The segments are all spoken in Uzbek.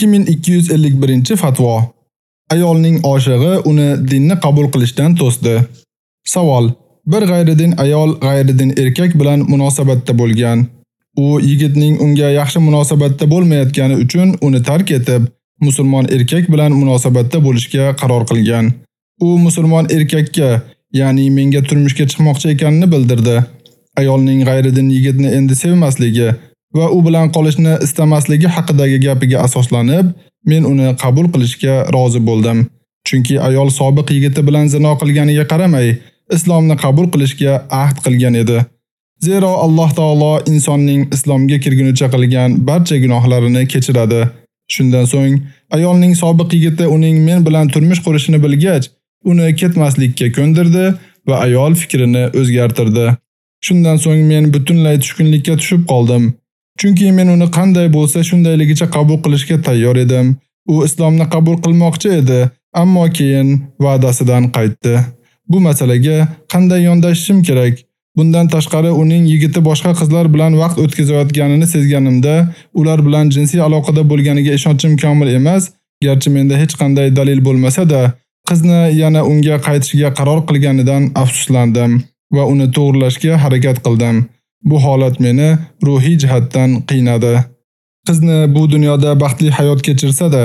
2251-fatvo. Ayolning oshig'i uni dinni qabul qilishdan to'sdi. Savol: Bir g'ayridin ayol g'ayridin erkak bilan munosabatda bo'lgan. U yigitning unga yaxshi munosabatda bo'lmayotgani uchun uni tark etib, musulmon erkak bilan munosabatda bo'lishga qaror qilgan. U musulmon erkakka, ya'ni menga turmushga chiqmoqchi ekanini bildirdi. Ayolning g'ayridin yigitni endi sevmasligi va u bilan qolishni istamasligi haqidagi gapiga asoslanib, men uni qabul qilishga rozi bo'ldim. Chunki ayol sobiq yigiti bilan zino qilganiga qaramay, islomni qabul qilishga ahd qilgan edi. Zero Alloh taolo insonning islomga kirgunicha qilgan barcha gunohlarini kechiradi. Shundan so'ng ayolning sobiq yigiti uning men bilan turmush qurishini bilgach, uni ketmaslikka ko'ndirdi va ayol fikrini o'zgartirdi. Shundan so'ng men butunlay tushkunlikka tushib qoldim. Chunki men uni qanday bo'lsa shundayligicha qabul qilishga tayyor edim. U islomni qabul qilmoqchi edi, ammo keyin va'dasidan qaytdi. Bu masalaga qanday yondashishim kerak? Bundan tashqari uning yigiti boshqa qizlar bilan vaqt o'tkazayotganini sezganimda, ular bilan jinsiy aloqada bo'lganiga ishonchim komil emas, garchi menda hech qanday dalil bo'lmasa-da, qizni yana unga qaytishiga qaror qilganidan afsuslandim va uni to'g'rilashga harakat qildim. Bu holat meni ruhiy jihatdan qiynadi. Qizni bu dunyoda baxtli hayot kechirsa-da,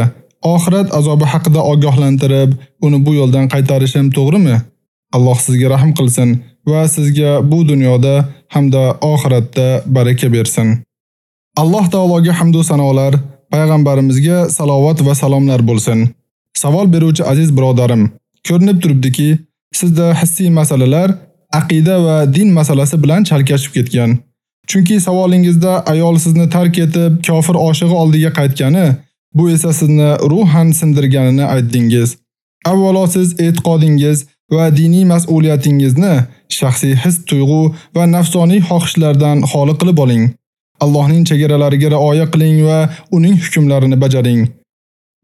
oxirat azobi haqida ogohlantirib, uni bu yo'ldan qaytarishim to'g'rimi? Alloh sizga rahim qilsin va sizga bu dunyoda hamda oxiratda baraka bersin. Alloh taologa hamd va sanolar, payg'ambarimizga salovat va salomlar bo'lsin. Savol beruvchi aziz birodarim, ko'rinib turibdiki, sizda hissiy masalalar aqida va din masalasi bilan chalkashib ketgan. Chunki savolingizda ayol sizni tark etib, kofir oshig'i oldiga qaytgani, bu esa sizni ruhan sindirganini aytdingiz. Avvalo siz e'tiqodingiz va diniy mas'uliyatingizni shaxsiy his, tuyg'u va nafsoniy xohishlardan xoli qilib oling. Allohning chegaralariga rioya qiling va uning hukmlarini bajaring.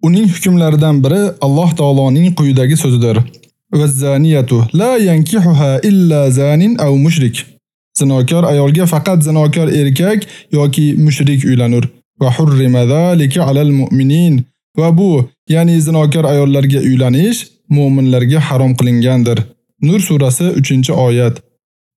Uning hukmlaridan biri Alloh taoloning quyidagi so'zidir: "Vaz-zaniyatu la yankihuha illa zanin aw mushrik." Zinokor ayolga faqat zinokor erkak yoki mushrik uylanur. Va hurrima zalika alal mu'minin. Va bu, ya'ni zinokor ayollarga uylanish mu'minlarga harom qilingandir. Nur surasi 3-oyat.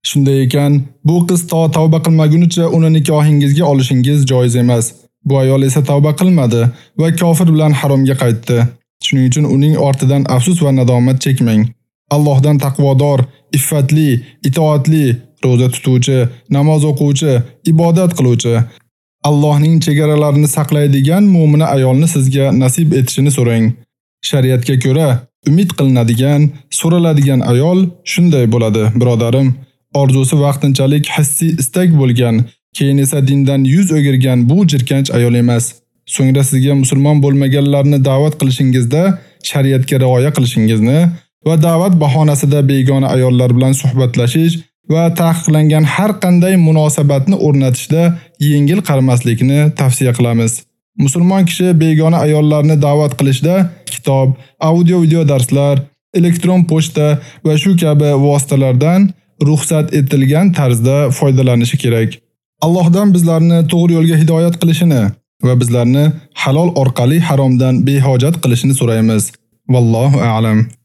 Shunday ekan, bu qiz to tavba qilmagunicha uni nikohingizga olishingiz joiz emas. Bu ayol esa tavba qilmadi va kofir bilan haromga qaytdi. Shuning uchun uning ortidan afsus va nadomat chekmang. Allohdan taqvodor, iffatli, itoatli, roza tutuvchi, namoz o'quvchi, ibodat qiluvchi, Allohning chegaralarini saqlaydigan mu'mina ayolni sizga nasib etishini so'rang. Shariatga ko'ra umid qilinadigan, so'raladigan ayol shunday bo'ladi, birodarim. Orzusi vaqtinchalik hissiy istak bo'lgan, keyin esa dindan yuz o'girgan bu jirkanch ayol emas. So'ngra sizga musulmon bo'lmaganlarni da'vat qilishingizda shariatga rioya qilishingizni va da'vat bahonasida begona ayollar bilan suhbatlashish va taqiqlangan har qanday munosabatni o'rnatishda yengil qaramaslikni tavsiya qilamiz. Musulmon kishi begona ayollarni da'vat qilishda kitob, audio video darslar, elektron pochta va shu kabi vositalardan ruxsat etilgan tarzda foydalanishi kerak. Allohdan bizlarni to'g'ri yo'lga hidoyat qilishini va bizlarni halol orqali haromdan behojat qilishni so'raymiz. Vallohu a'lam.